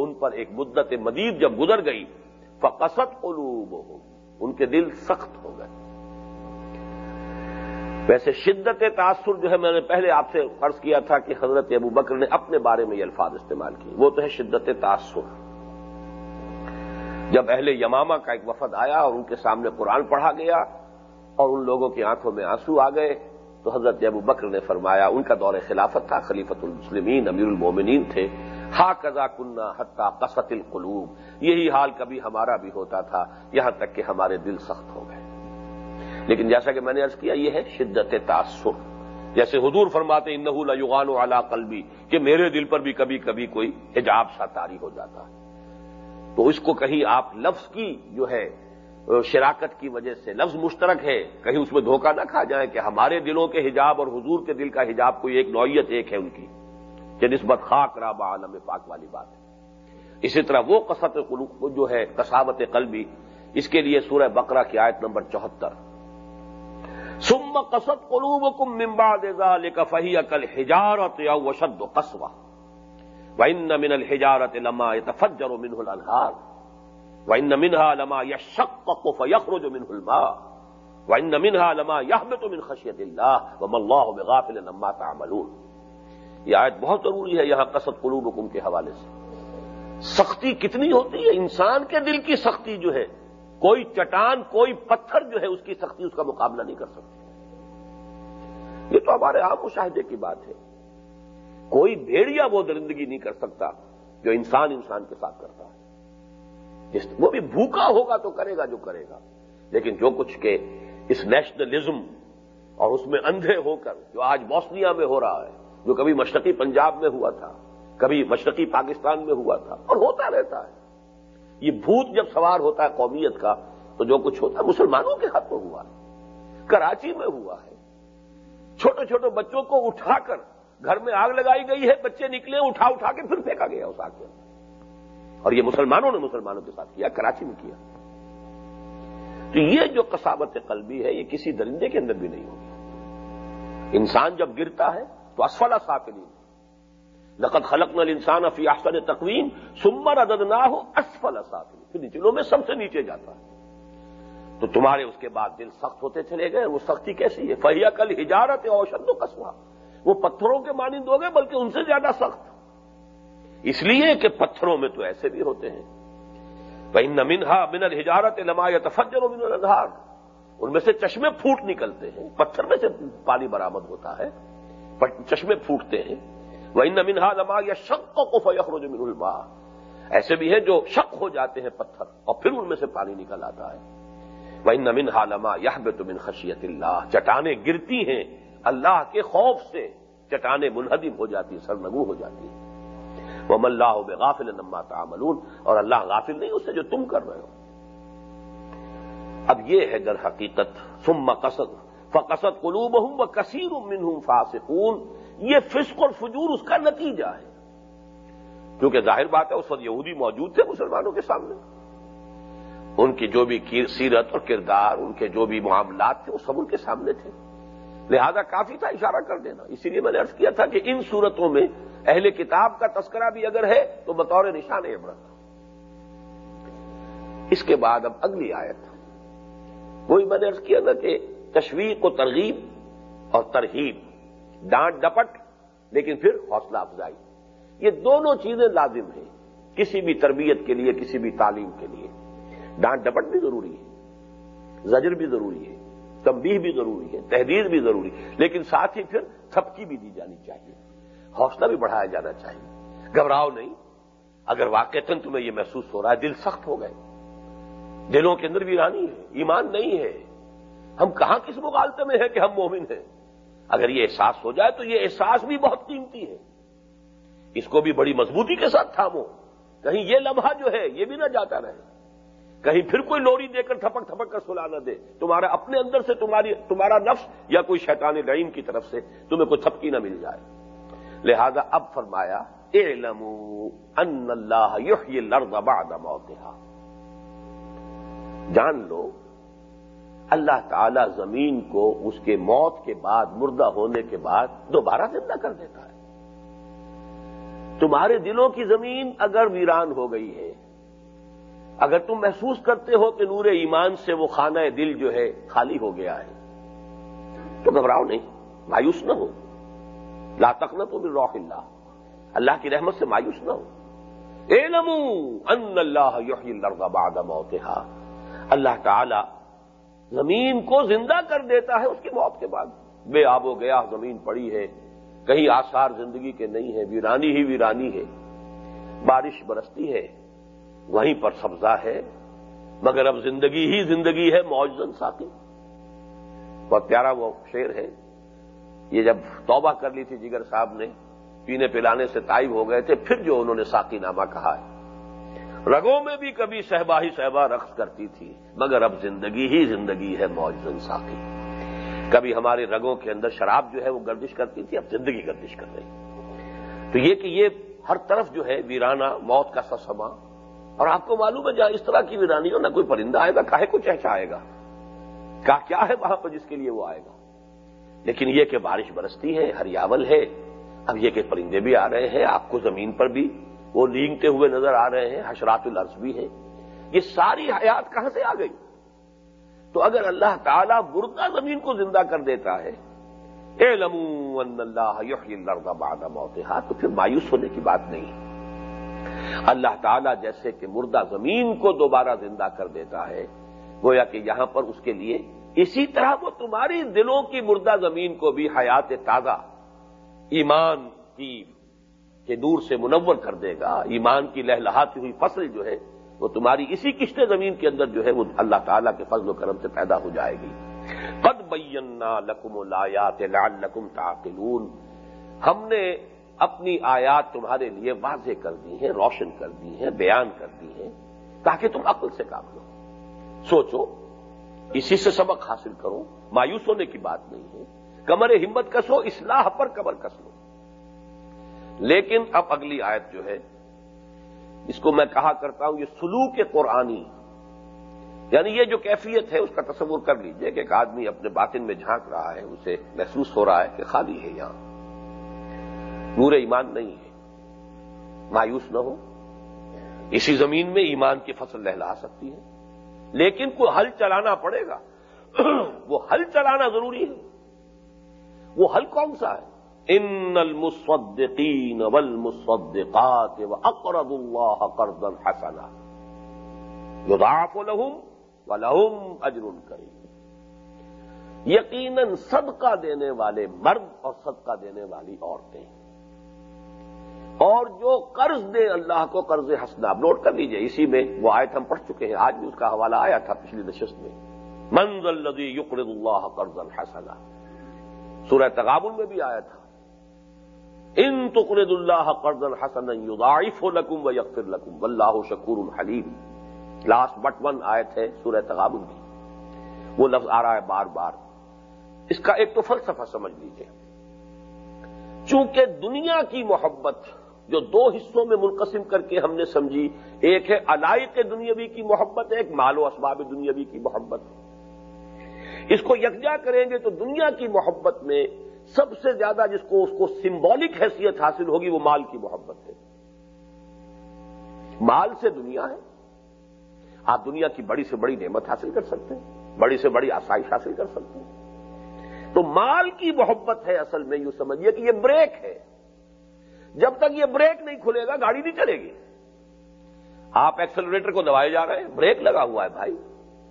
تو ان پر ایک مدت مدید جب گزر گئی، فقصت قلوب ان کے دل سخت ہو گئے۔ ویسے شدت تاثر جو ہے، میں نے پہلے آپ سے فرض کیا تھا کہ حضرت ابو بکر نے اپنے بارے میں یہ الفاظ استعمال کیے۔ وہ تو ہے شدت تاثر۔ جب اہل یمامہ کا ایک وفد آیا اور ان کے سامنے قرآن پڑھا گیا اور ان لوگوں کی آنکھوں میں آنسو آ گئے، تو حضرت ابو بکر نے فرمایا، ان کا دور خلافت تھا خلیفت المسلمین امیر المومنین تھے۔ ہا قزا کنہ حتہ قسط القلوب۔ یہی حال کبھی ہمارا بھی ہوتا تھا، یہاں تک کہ ہمارے دل سخت ہو گئے۔ لیکن جیسا کہ میں نے ارض کیا، یہ ہے شدت تاثر جیسے حضور فرماتے ان یغان و علا قلبی، کہ میرے دل پر بھی کبھی کبھی کوئی حجاب سا تاری ہو جاتا۔ ہے تو اس کو کہیں آپ لفظ کی جو ہے، شراکت کی وجہ سے، لفظ مشترک ہے، کہیں اس میں دھوکہ نہ کھا جائے کہ ہمارے دلوں کے حجاب اور حضور کے دل کا حجاب کوئی ایک نوعیت ایک ہے ان کی۔ کہ نسبت خاک رابا عالم پاک والی بات ہے۔ اسی طرح وہ قصت قلوب جو ہے کساوت قلبی، اس کے لیے سورہ بقرہ کی آیت نمبر چوہتر۔ سم قصد قلوب کم ممبا دے فہی عقل ہجارت یا وشد و قصبہ وَإِنَّ مِنَ الْحِجَارَةِ لَمَا يَتَفَجَّرُ مِنْهُ الْأَنْهَارُ۔ وَإِنَّ مِنْهَا لَمَا يَشَّقَّقُ فَيَخْرُجُ مِنْهُ الْمَاءُ۔ وَإِنَّ مِنْهَا لَمَا يَهْبِطُ مِنْ خَشْيَةِ اللَّهِ وَمَا اللَّهُ بِغَافِلٍ عَمَّا تَعْمَلُونَ۔ یہ آیت بہت ضروری ہے یہاں قصد قلوبکم کے حوالے سے۔ سختی کتنی ہوتی ہے؟ انسان کے دل کی سختی جو ہے، کوئی چٹان، کوئی پتھر جو ہے، اس کی سختی اس کا مقابلہ نہیں کر سکتی۔ یہ تو ہمارے عام مشاہدے کی بات ہے۔ کوئی بھیڑیا وہ درندگی نہیں کر سکتا جو انسان انسان کے ساتھ کرتا ہے۔ وہ بھی بھوکا ہوگا تو کرے گا جو کرے گا۔ لیکن جو کچھ کے اس نیشنلزم اور اس میں اندھے ہو کر جو آج بوسنیا میں ہو رہا ہے جو کبھی مشرقی پنجاب میں ہوا تھا، کبھی مشرقی پاکستان میں ہوا تھا، اور ہوتا رہتا ہے۔ یہ بھوت جب سوار ہوتا ہے قومیت کا، تو جو کچھ ہوتا ہے مسلمانوں کے ہاتھ میں ہوا ہے، کراچی میں ہوا ہے۔ چھوٹے چھوٹے بچوں کو اٹھا کر گھر میں آگ لگائی گئی ہے، بچے نکلے، اٹھا اٹھا کے پھر پھینکا گیا اس آگ کے اور یہ مسلمانوں نے مسلمانوں کے ساتھ کیا، کراچی میں کیا۔ تو یہ جو کسابت قلبی ہے، یہ کسی درندے کے اندر بھی نہیں ہوگی۔ انسان جب گرتا ہے تو اسفلا سافلین لقت خلق نل انسان افی آسن تقویم سمر عدد نہ ہو اسفل سافلی پھر نچلوں میں سب سے نیچے جاتا ہے. تو تمہارے اس کے بعد دل سخت ہوتے چلے گئے، وہ سختی کیسی ہے؟ فہیا کل ہجارت اوشد و قصبہ وہ پتھروں کے مانند ہو گئے، بلکہ ان سے زیادہ سخت. اس لیے کہ پتھروں میں تو ایسے بھی ہوتے ہیں. بھائی نمنہا من الحجارت لما یا تفجر من ان میں سے چشمے پھوٹ نکلتے ہیں. پتھر میں سے پانی برامد ہوتا ہے. چشمے پھوٹتے ہیں۔ وہ نمنہا لما یا شک کو فیخر من الما ایسے بھی ہیں جو شک ہو جاتے ہیں پتھر اور پھر ان میں سے پانی نکل آتا ہے۔ وہ نمن ہالما یا من خشیت اللہ چٹانیں گرتی ہیں اللہ کے خوف سے۔ چٹانیں منہدم ہو جاتی سرنگو ہو جاتی ہے وہ اللہ غافل نما تعملون۔ اور اللہ غافل نہیں اسے جو تم کر رہے ہو۔ اب یہ ہے در حقیقت۔ سم قصد۔ فقصد قلوب ہوں و کثیر فاسقون۔ یہ فسق اور فجور اس کا نتیجہ ہے۔ کیونکہ ظاہر بات ہے، اس وقت یہودی موجود تھے مسلمانوں کے سامنے۔ ان کی جو بھی سیرت اور کردار، ان کے جو بھی معاملات تھے، وہ سب ان کے سامنے تھے۔ لہذا کافی تھا اشارہ کر دینا۔ اسی لیے میں نے ارض کیا تھا کہ ان صورتوں میں اہل کتاب کا تذکرہ بھی اگر ہے، تو بطور نشان عبرت۔ اس کے بعد اب اگلی آیت۔ وہی میں نے ارض کیا تھا کہ تشویق و ترغیب اور ترہیب۔ ڈانٹ ڈپٹ، لیکن پھر حوصلہ افزائی۔ یہ دونوں چیزیں لازم ہیں کسی بھی تربیت کے لیے، کسی بھی تعلیم کے لیے۔ ڈانٹ ڈپٹ بھی ضروری ہے، زجر بھی ضروری ہے تمبی بھی ضروری ہے، تحریر بھی ضروری ہے، لیکن ساتھ ہی پھر تھپکی بھی دی جانی چاہیے۔ حوصلہ بھی بڑھایا جانا چاہیے۔ گھبراؤ نہیں، اگر واقع تمہیں یہ محسوس ہو رہا ہے، دل سخت ہو گئے۔ دلوں کے اندر ویرانی ہے، ایمان نہیں ہے۔ ہم کہاں کس مغالطے میں ہیں کہ ہم مومن ہیں؟ اگر یہ احساس ہو جائے تو یہ احساس بھی بہت قیمتی ہے۔ اس کو بھی بڑی مضبوطی کے ساتھ تھامو۔ کہیں یہ لمحہ جو ہے، یہ بھی نہ جاتا رہے۔ کہیں پھر کوئی لوری دے کر تھپک تھپک کر سلا نہ دے۔ تمہارا اپنے اندر سے تمہاری، تمہارا نفس یا کوئی شیطان لعین کی طرف سے تمہیں کوئی تھپکی نہ مل جائے۔ لہذا اب فرمایا ان اللہ بعد موتها۔ جان لو اللہ تعالی زمین کو اس کے موت کے بعد، مردہ ہونے کے بعد دوبارہ زندہ کر دیتا ہے۔ تمہارے دلوں کی زمین اگر ویران ہو گئی ہے، اگر تم محسوس کرتے ہو کہ نور ایمان سے وہ خانہ دل جو ہے خالی ہو گیا ہے، تو گھبراؤ نہیں، مایوس نہ ہو۔ لا تک تو بھی روح اللہ۔ اللہ کی رحمت سے مایوس نہ ہو۔ اے نمو ان اللہ بعد موتها۔ اللہ تعالی زمین کو زندہ کر دیتا ہے اس کی موت کے بعد۔ بے آب و گیا، زمین پڑی ہے۔ کہیں آثار زندگی کے نہیں ہے ویرانی ہی ویرانی ہے۔ بارش برستی ہے، وہیں پر سبزہ ہے۔ مگر اب زندگی ہی زندگی ہے موجزن ساتھی بہت پیارا وہ شیر ہے۔ یہ جب توبہ کر لی تھی جگر صاحب نے، پینے پلانے سے تائب ہو گئے تھے، پھر جو انہوں نے ساقی نامہ کہا ہے۔ رگوں میں بھی کبھی صحبا ہی صحبا رقص کرتی تھی، مگر اب زندگی ہی زندگی ہے موجزن ساقی کبھی ہمارے رگوں کے اندر شراب جو ہے وہ گردش کرتی تھی، اب زندگی گردش کر رہی۔ تو یہ کہ یہ ہر طرف جو ہے ویرانہ، موت کا سسما۔ اور آپ کو معلوم ہے، جہاں اس طرح کی ویرانی ہو، نہ کوئی پرندہ آئے گا، کاہے کو چہچا آئے گا۔ کا کیا ہے وہاں پر جس کے لیے وہ آئے گا؟ لیکن یہ کہ بارش برستی ہے، ہریاول ہے۔ اب یہ کہ پرندے بھی آ رہے ہیں، آپ کو زمین پر بھی وہ لینگتے ہوئے نظر آ رہے ہیں، حشرات الارض بھی ہے یہ ساری حیات کہاں سے آ گئی؟ تو اگر اللہ تعالیٰ مردہ زمین کو زندہ کر دیتا ہے اے لمو اللہ بعد موتها، تو پھر مایوس ہونے کی بات نہیں۔ اللہ تعالیٰ جیسے کہ مردہ زمین کو دوبارہ زندہ کر دیتا ہے، گویا کہ یہاں پر اس کے لیے اسی طرح وہ تمہاری دلوں کی مردہ زمین کو بھی حیات تازہ، ایمان کی کے دور سے منور کر دے گا۔ ایمان کی لہلہاتی ہوئی فصل جو ہے، وہ تمہاری اسی کشتے زمین کے اندر جو ہے، وہ اللہ تعالیٰ کے فضل و کرم سے پیدا ہو جائے گی۔ قد بینا لکم الایات لعلکم تعقلون۔ ہم نے اپنی آیات تمہارے لیے واضح کر دی ہیں، روشن کر دی ہیں، بیان کر دی ہیں، تاکہ تم عقل سے کام لو سوچو، اسی سے سبق حاصل کرو مایوس ہونے کی بات نہیں ہے۔ کمر ہمت کسو، اصلاح پر کمر کس لو لیکن اب اگلی آیت جو ہے، اس کو میں کہا کرتا ہوں، یہ سلوک قرآنی یعنی یہ جو کیفیت ہے، اس کا تصور کر لیجیے کہ ایک آدمی اپنے باطن میں جھانک رہا ہے، اسے محسوس ہو رہا ہے کہ خالی ہے یہاں۔ نور ایمان نہیں ہے۔ مایوس نہ ہو۔ اسی زمین میں ایمان کی فصل لہلا سکتی ہے۔ لیکن کوئی حل چلانا پڑے گا۔ وہ حل چلانا ضروری ہے۔ وہ حل کون سا ہے؟ ان المصدقین والمصدقات واقرضوا الله قرضا حسنا. يضاعف لهم ولهم اجر کریم یقیناً صدقہ دینے والے مرد اور صدقہ دینے والی عورتیں. اور جو قرض دے اللہ کو قرض حسنا نوٹ کر لیجیے، اسی میں وہ آیت ہم پڑھ چکے ہیں، آج بھی اس کا حوالہ آیا تھا پچھلی نشست میں. منزل الذي يقرض الله قرضا حسنا. سورہ تغابن میں بھی آیا تھا. ان تقرد اللہ قرض الحسن یضاعف لکم و یغفر لکم واللہ شکور الحلیم لاسٹ بٹ ون آیت ہے سورہ تغابن کی۔ وہ لفظ آ رہا ہے بار بار۔ اس کا ایک تو فلسفہ سمجھ لیجیے۔ چونکہ دنیا کی محبت جو دو حصوں میں منقسم کر کے ہم نے سمجھی، ایک ہے علائق دنیاوی کی محبت ہے ایک مال و اسباب دنیاوی کی محبت۔ ہے اس کو یکجا کریں گے تو دنیا کی محبت میں سب سے زیادہ جس کو اس کو سمبولک حیثیت حاصل ہوگی وہ مال کی محبت ہے۔ مال سے دنیا ہے۔ آپ دنیا کی بڑی سے بڑی نعمت حاصل کر سکتے ہیں، بڑی سے بڑی آسائش حاصل کر سکتے ہیں۔ تو مال کی محبت ہے اصل میں یوں سمجھیے کہ یہ بریک ہے۔ جب تک یہ بریک نہیں کھلے گا، گاڑی نہیں چلے گی۔ آپ ایکسلریٹر کو دبائے جا رہے ہیں، بریک لگا ہوا ہے بھائی،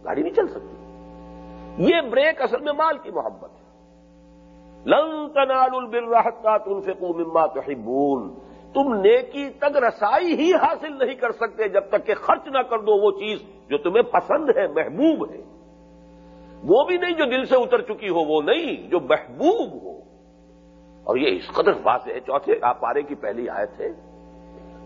گاڑی نہیں چل سکتی۔ یہ بریک اصل میں مال کی محبت ہے۔ لن تنال البر حتى تنفقوا مما تحبون۔ تم نیکی تک رسائی ہی حاصل نہیں کر سکتے جب تک کہ خرچ نہ کر دو وہ چیز جو تمہیں پسند ہے، محبوب ہے۔ وہ بھی نہیں جو دل سے اتر چکی ہو، وہ نہیں جو محبوب ہو۔ اور یہ اس قدر واضح ہے، چوتھے آپ پارے کی پہلی آیت ہے۔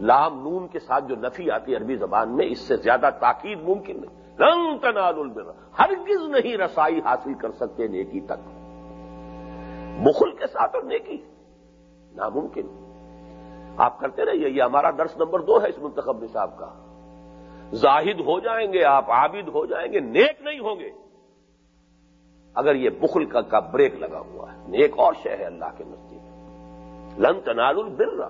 لام نون کے ساتھ جو نفی آتی ہے عربی زبان میں، اس سے زیادہ تاکید ممکن نہیں لن تنال البر، ہرگز نہیں رسائی حاصل کر سکتے نیکی تک۔ بخل کے ساتھ اور نیکی. ناممکن. آپ کرتے رہیے، یہ ہمارا درس نمبر دو ہے اس منتخب نصاب کا. زاہد ہو جائیں گے، آپ عابد ہو جائیں گے، نیک نہیں ہوں گے. اگر یہ بخل کا کا بریک لگا ہوا ہے، نیک اور شہ ہے اللہ کے نزدیک لن تنال البر.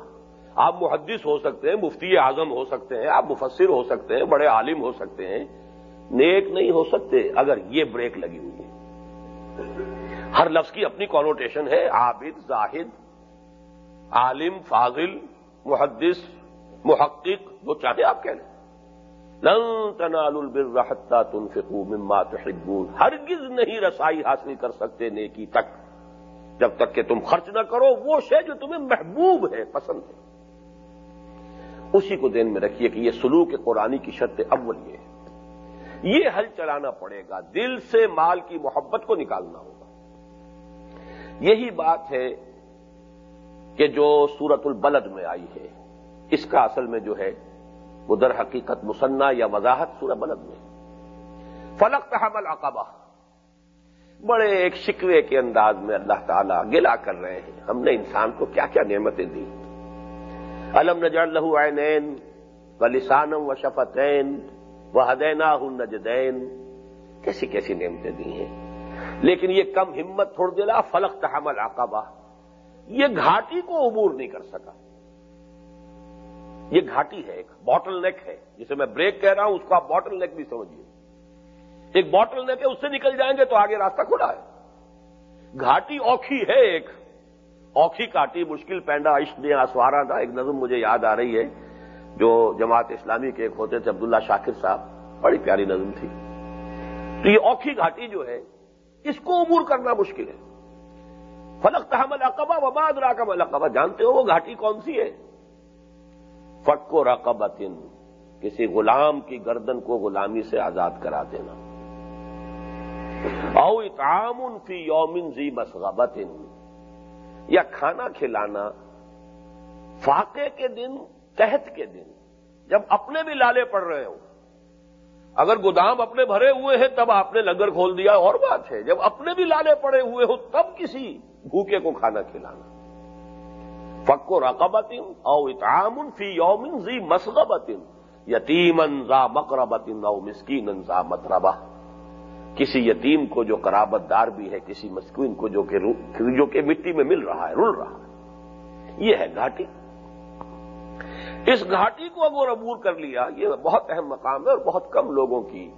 آپ محدث ہو سکتے ہیں، مفتی اعظم ہو سکتے ہیں، آپ مفسر ہو سکتے ہیں، بڑے عالم ہو سکتے ہیں. نیک نہیں ہو سکتے، اگر یہ بریک لگی ہوئی ہے. ہر لفظ کی اپنی کونوٹیشن ہے، عابد، زاہد، عالم، فاضل، محدث، محقق جو چاہے آپ کہہ لیں۔ لن تنالوا البر حتى تنفقوا مما تحبون۔ ہرگز نہیں رسائی حاصل کر سکتے نیکی تک۔ جب تک کہ تم خرچ نہ کرو، وہ شے جو تمہیں محبوب ہے، پسند ہے۔ اسی کو دین میں رکھیے کہ یہ سلوک قرآنی کی شرط اول یہ ہے۔ یہ حل چلانا پڑے گا۔ دل سے مال کی محبت کو نکالنا ہوگا۔ یہی بات ہے کہ جو سورت البلد میں آئی ہے، اس کا اصل میں جو ہے، وہ در حقیقت مسنہ یا وضاحت سورہ بلد میں فلک تحمل عقبہ بڑے ایک شکوے کے انداز میں اللہ تعالیٰ گلا کر رہے ہیں۔ ہم نے انسان کو کیا کیا نعمتیں دی علم نجر لہو عینین و لسانم و شفتین و ہدینا نجدین کیسی کیسی نعمتیں دی ہیں؟ لیکن یہ کم ہمت تھوڑ دلا فلک تحمل عقبہ۔ یہ گھاٹی کو عبور نہیں کر سکا۔ یہ گھاٹی ہے، ایک باٹل نیک ہے۔ جسے میں بریک کہہ رہا ہوں، اس کو آپ باٹل نیک بھی سمجھیے۔ ایک باٹل نیک ہے، اس سے نکل جائیں گے تو آگے راستہ کھلا ہے۔ گھاٹی اوکھی ہے، ایک اوکھی کاٹی مشکل پینڈا، عشق دیا آسوارا تھا۔ ایک نظم مجھے یاد آ رہی ہے، جو جماعت اسلامی کے ایک ہوتے تھے، عبداللہ شاکر صاحب۔ بڑی پیاری نظم تھی۔ تو یہ اوکھی گھاٹی جو ہے اس کو عبور کرنا مشکل ہے۔ فلک تحمل اقبا وباد راکم القبا جانتے ہو وہ گھاٹی کون سی ہے؟ فک و رقبتن۔ کسی غلام کی گردن کو غلامی سے آزاد کرا دینا۔ او اطعام فی یومن زی مسغبت یا کھانا کھلانا۔ فاقے کے دن تحت کے دن۔ جب اپنے بھی لالے پڑ رہے ہوں۔ اگر گودام اپنے بھرے ہوئے ہیں، تب آپ نے لنگر کھول دیا، اور بات ہے، جب اپنے بھی لالے پڑے ہوئے ہو، تب کسی بھوکے کو کھانا کھلانا۔ فکو رقبت او اطعام فی یومن زی مسغبت یتیمن ذا مقربت او مسکین ذا مطربہ۔ کسی یتیم کو جو قرابت دار بھی ہے، کسی مسکین کو جو کہ جو کہ مٹی میں مل رہا ہے، رل رہا ہے۔ یہ ہے گھاٹی۔ اس گھاٹی کو اگر عبور کر لیا، یہ بہت اہم مقام ہے اور بہت کم لوگوں کی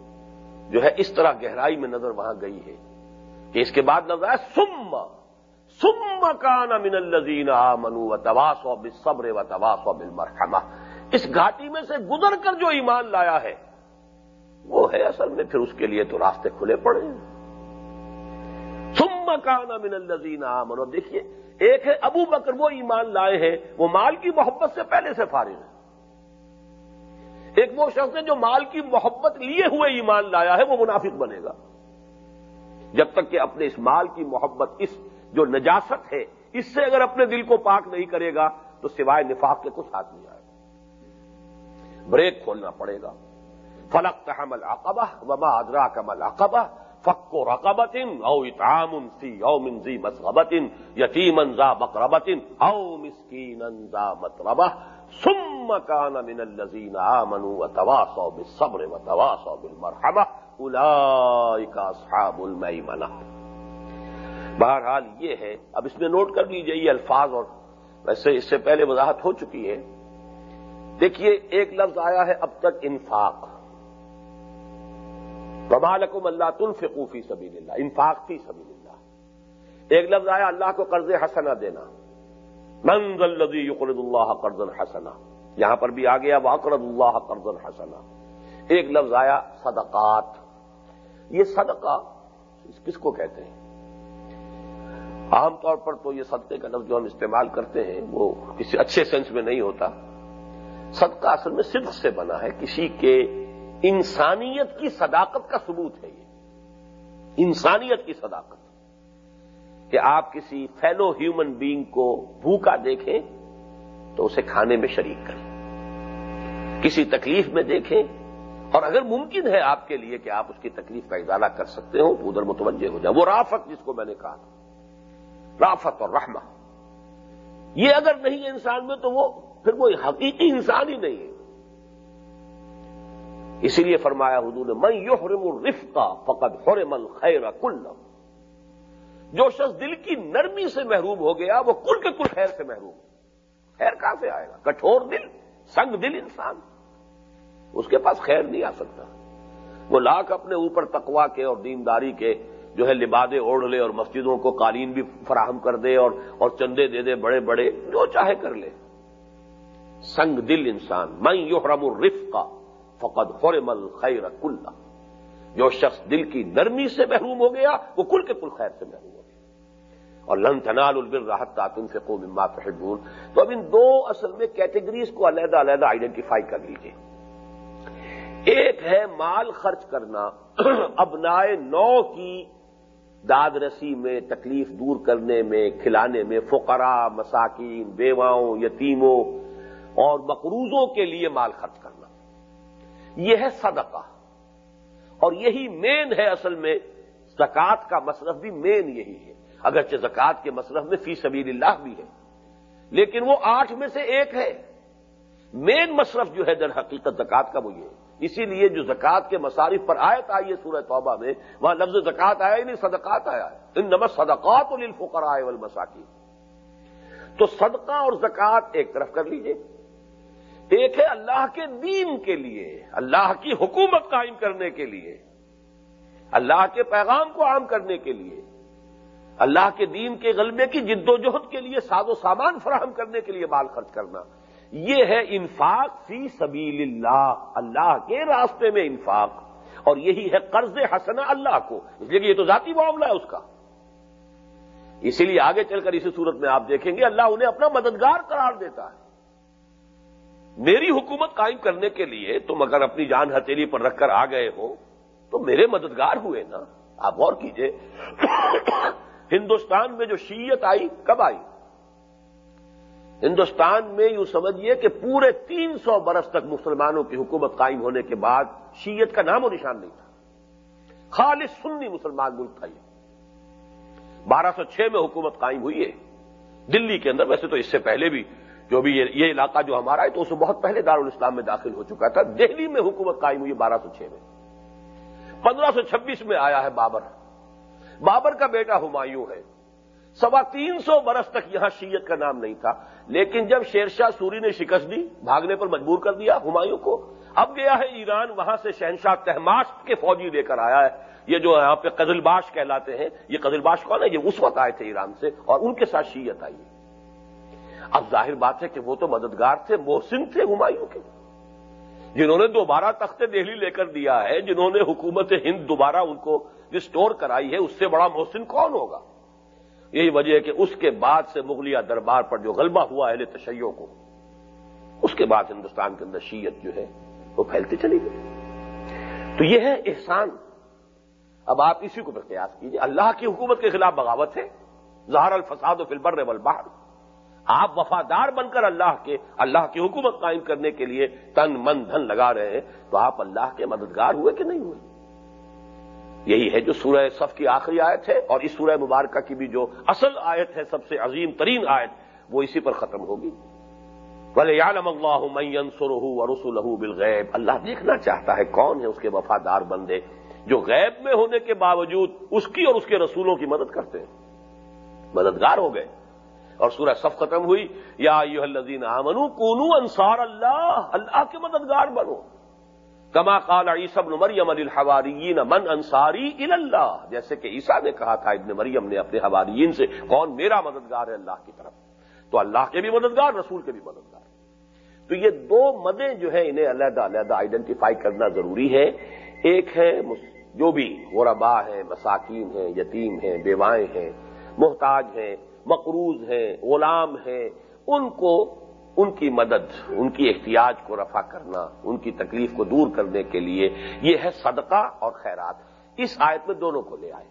جو ہے اس طرح گہرائی میں نظر وہاں گئی ہے کہ اس کے بعد نظر آئے سم سم کان من الزین منو و تواس و صبر و تواس و بل اس گھاٹی میں سے گزر کر جو ایمان لایا ہے، وہ ہے اصل میں پھر اس کے لیے تو راستے کھلے پڑے۔ ہیں سم کان من الزین منو دیکھیے، ایک ہے ابو بکر، وہ ایمان لائے ہیں، وہ مال کی محبت سے پہلے سے فارغ ہے ایک وہ شخص ہے جو مال کی محبت لیے ہوئے ایمان لایا ہے، وہ منافق بنے گا۔ جب تک کہ اپنے اس مال کی محبت، اس جو نجاست ہے، اس سے اگر اپنے دل کو پاک نہیں کرے گا، تو سوائے نفاق کے کچھ ہاتھ نہیں آئے گا۔ بریک کھولنا پڑے گا۔ فلک تحمل عقبہ وما ادرا کمل عقبہ فکو رقبت او اتام فی او منزی مسغبت یتیمن ذا مقربت او مسکین ذا مطربہ ثم كان من الذين آمنوا وتواصوا بالصبر وتواصوا بالمرحمة. اولئك اصحاب المیمنہ بہرحال یہ ہے، اب اس میں نوٹ کر لیجیے یہ الفاظ اور ویسے اس سے پہلے وضاحت ہو چکی ہے۔ دیکھیے، ایک لفظ آیا ہے، اب تک انفاق۔ ومالکم اللہ تنفقوا فی سبیل اللہ، انفاق فی سبیل اللہ۔ ایک لفظ آیا، اللہ کو قرض حسنہ دینا۔ منز الذی یقرض اللہ قرض حسنہ۔ یہاں پر بھی آ گیا واقرض اللہ قرض حسنہ۔ ایک لفظ آیا، صدقات۔ یہ صدقہ کس کو کہتے ہیں؟ عام طور پر تو یہ صدقے کا لفظ جو ہم استعمال کرتے ہیں، وہ کسی اچھے سینس میں نہیں ہوتا۔ صدقہ اصل میں صدق سے بنا ہے، کسی کے انسانیت کی صداقت کا ثبوت ہے یہ۔ انسانیت کی صداقت۔ کہ آپ کسی فیلو ہیومن بینگ کو بھوکا دیکھیں تو اسے کھانے میں شریک کریں۔ کسی تکلیف میں دیکھیں۔ اور اگر ممکن ہے آپ کے لیے کہ آپ اس کی تکلیف کا ازالہ کر سکتے ہو تو ادھر متوجہ ہو جائیں وہ رافت جس کو میں نے کہا تھا۔ رافت اور رحمہ۔ یہ اگر نہیں ہے انسان میں تو وہ پھر وہ حقیقی انسان ہی نہیں ہے۔ اسی لیے فرمایا حضور نے میں یحرم الرف کا حرم الخیر کل جو شخص دل کی نرمی سے محروم ہو گیا، وہ کل کے کل خیر سے محروم خیر کہاں سے آئے گا؟ کٹھور دل، سنگ دل انسان۔ اس کے پاس خیر نہیں آ سکتا۔ وہ لاکھ اپنے اوپر تقوا کے اور دینداری کے جو ہے لبادے اوڑھ لے اور مسجدوں کو قالین بھی فراہم کر دے اور اور چندے دے دے بڑے بڑے، جو چاہے کر لے۔ سنگ دل انسان۔ میں یحرم الرف کا فقد حرم الخیر کل جو شخص دل کی نرمی سے محروم ہو گیا، وہ کل کے کل خیر سے محروم ہو گیا۔ اور لن تنال البر راحت تعتم سے کو مما تحبون۔ تو اب ان دو اصل میں کیٹیگریز کو علیحدہ علیحدہ آئیڈینٹیفائی کر لیجیے ایک ہے مال خرچ کرنا۔ ابنائے نو کی داد رسی میں، تکلیف دور کرنے میں، کھلانے میں، فقراء، مساکین، بیواؤں، یتیموں اور مقروضوں کے لیے مال خرچ کرنا۔ یہ ہے صدقہ۔ اور یہی مین ہے اصل میں زکات کا مصرف بھی مین یہی ہے۔ اگرچہ زکات کے مصرف میں فی سبیل اللہ بھی ہے، لیکن وہ آٹھ میں سے ایک ہے۔ مین مصرف جو ہے در حقیقت زکات کا وہ یہ ہے۔ اسی لیے جو زکات کے مصارف پر آیت آئی ہے سورہ توبہ میں، وہاں لفظ زکات آیا ہی نہیں، صدقات آیا ہے۔ ان نمس صدقات الفقر آئے والمساکین۔ تو صدقہ اور زکات ایک طرف کر لیجیے۔ ایک ہے اللہ کے دین کے لیے، اللہ کی حکومت قائم کرنے کے لیے، اللہ کے پیغام کو عام کرنے کے لیے، اللہ کے دین کے غلبے کی جد و جہد کے لیے ساز و سامان فراہم کرنے کے لیے مال خرچ کرنا۔ یہ ہے انفاق فی سبیل اللہ اللہ کے راستے میں انفاق۔ اور یہی ہے قرض حسنا اللہ کو۔ اس لیے کہ یہ تو ذاتی معاملہ ہے اس کا۔ اسی لیے آگے چل کر اسی صورت میں آپ دیکھیں گے، اللہ انہیں اپنا مددگار قرار دیتا ہے۔ میری حکومت قائم کرنے کے لیے تم اگر اپنی جان ہتھیلی پر رکھ کر آ گئے ہو، تو میرے مددگار ہوئے نا۔ آپ غور کیجیے۔ ہندوستان میں جو شیت آئی، کب آئی؟ ہندوستان میں یوں سمجھیے کہ پورے تین سو برس تک مسلمانوں کی حکومت قائم ہونے کے بعد شیت کا نام و نشان نہیں تھا۔ خالص سنی مسلمان ملک تھا یہ۔ بارہ سو چھ میں حکومت قائم ہوئی ہے۔ دلی کے اندر، ویسے تو اس سے پہلے بھی جو بھی یہ علاقہ جو ہمارا ہے تو اس بہت پہلے دارالاسلام میں داخل ہو چکا تھا۔ دہلی میں حکومت قائم ہوئی بارہ سو چھ میں۔ پندرہ سو چھبیس میں آیا ہے بابر۔ بابر کا بیٹا ہمایوں ہے۔ سوا تین سو برس تک یہاں شیت کا نام نہیں تھا۔ لیکن جب شیرشاہ سوری نے شکست دی، بھاگنے پر مجبور کر دیا ہمایوں کو، اب گیا ہے ایران، وہاں سے شہنشاہ تحماس کے فوجی لے کر آیا ہے۔ یہ جو یہاں پہ قزل باش کہلاتے ہیں، یہ قزل باش کون ہے؟ یہ اس وقت آئے تھے ایران سے اور ان کے ساتھ شیت آئی ہے۔ اب ظاہر بات ہے کہ وہ تو مددگار تھے، محسن تھے ہمایوں کے۔ جنہوں نے دوبارہ تخت دہلی لے کر دیا ہے، جنہوں نے حکومت ہند دوبارہ ان کو ریسٹور کرائی ہے، اس سے بڑا محسن کون ہوگا؟ یہی وجہ ہے کہ اس کے بعد سے مغلیہ دربار پر جو غلبہ ہوا اہل تشیعوں کو، اس کے بعد ہندوستان کے اندر شیعت جو ہے، وہ پھیلتی چلی گئی۔ تو یہ ہے احسان۔ اب آپ اسی کو قیاس کیجیے اللہ کی حکومت کے خلاف بغاوت ہے۔ زہر الفساد و فلبر والبحر۔ آپ وفادار بن کر اللہ کے اللہ کی حکومت قائم کرنے کے لیے تن من دھن لگا رہے ہیں، تو آپ اللہ کے مددگار ہوئے کہ نہیں ہوئے؟ یہی ہے جو سورہ صف کی آخری آیت ہے، اور اس سورہ مبارکہ کی بھی جو اصل آیت ہے، سب سے عظیم ترین آیت، وہ اسی پر ختم ہوگی۔ بھلے یالم اللہ مین سرح اور رسول بالغیب اللہ دیکھنا چاہتا ہے کون ہے اس کے وفادار بندے جو غیب میں ہونے کے باوجود اس کی اور اس کے رسولوں کی مدد کرتے ہیں۔ مددگار ہو گئے۔ اور سورہ صف ختم ہوئی، یا یو الزین آمنو کونو انصار اللہ اللہ کے مددگار بنو۔ کما قال عیسی ابن مریم الحواریین من انصاری اللہ جیسے کہ عیسیٰ نے کہا تھا، ابن مریم نے اپنے حواریین سے، کون میرا مددگار ہے اللہ کی طرف۔ تو اللہ کے بھی مددگار، رسول کے بھی مددگار۔ تو یہ دو مدیں جو ہے انہیں علیحدہ علیحدہ آئیڈینٹیفائی کرنا ضروری ہے۔ ایک ہے جو بھی غربا ہیں، مساکین ہیں، یتیم ہیں، بیوائیں ہیں، محتاج ہیں مقروض ہیں، غلام ہیں، ان کو ان کی مدد، ان کی احتیاج کو رفع کرنا، ان کی تکلیف کو دور کرنے کے لیے یہ ہے صدقہ اور خیرات۔ اس آیت میں دونوں کو لے آئے۔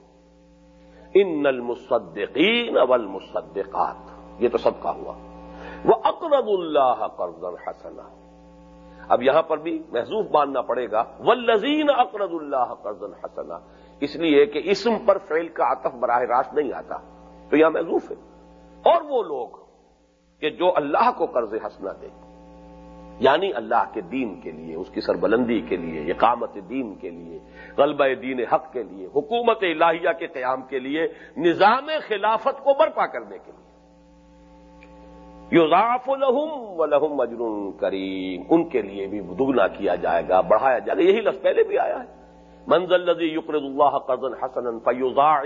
ان المصدقین والمصدقات۔ یہ تو سب کا ہوا۔ وہ اقرب اللہ قرض حسنا۔ اب یہاں پر بھی محضوف ماننا پڑے گا۔ وہ لذین اقرض اللہ قرض حسنا۔ اس لیے کہ اسم پر فعل کا عطف براہ راست نہیں آتا۔ تو یہاں محضوف ہے۔ اور وہ لوگ کہ جو اللہ کو قرض حسنا دے یعنی اللہ کے دین کے لیے، اس کی سربلندی کے لیے، اقامت دین کے لیے، غلبہ دین حق کے لیے، حکومت الہیہ کے قیام کے لیے، نظام خلافت کو برپا کرنے کے لیے۔ یوزاف الحم و لہم مجرون کریم۔ ان کے لیے بھی دگنا کیا جائے گا، بڑھایا جائے گا۔ یہی لفظ پہلے بھی آیا ہے۔ منزل لذی یقرد اللہ قرضن حسن فیوزا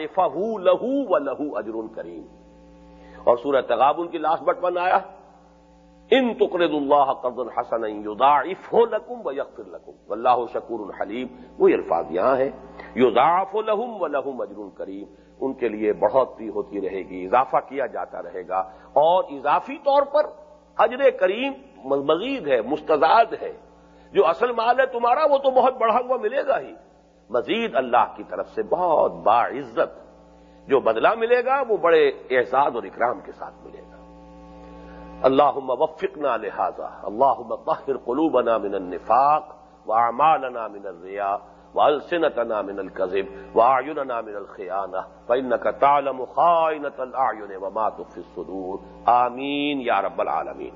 لہو و لہو اجرون کریم اور سورہ تغابن کی لاسٹ بٹ ون آیا۔ ان تقرد اللہ قرضن حسن یوزاف ہو لکم و یقر لکم اللہ شکور الحلیم وہی الفاظ یہاں ہے یوزاف لہم و لہم اجرون کریم ان کے لیے بڑھوتری ہوتی رہے گی، اضافہ کیا جاتا رہے گا۔ اور اضافی طور پر اجر کریم مزید ہے، مستضاد ہے۔ جو اصل مال ہے تمہارا، وہ تو بہت بڑھا ہوا ملے گا ہی۔ مزید اللہ کی طرف سے بہت با عزت جو بدلہ ملے گا، وہ بڑے احساس اور اکرام کے ساتھ ملے گا۔ اللہ وفقنا لہذا اللہ طہر قلوبنا من النفاق وعمالنا من الریا والسنتنا من الكذب واعيننا من الخيانه فانك تعلم خائنه الاعين وما تخفي الصدور۔ آمين يا رب العالمين